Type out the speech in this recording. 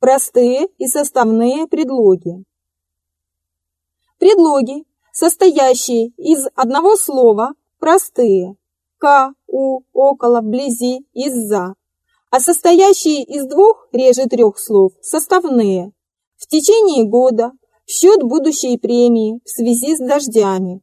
Простые и составные предлоги. Предлоги, состоящие из одного слова, простые. К, у, около, вблизи, из-за. А состоящие из двух, реже трех слов, составные. В течение года, в счет будущей премии в связи с дождями.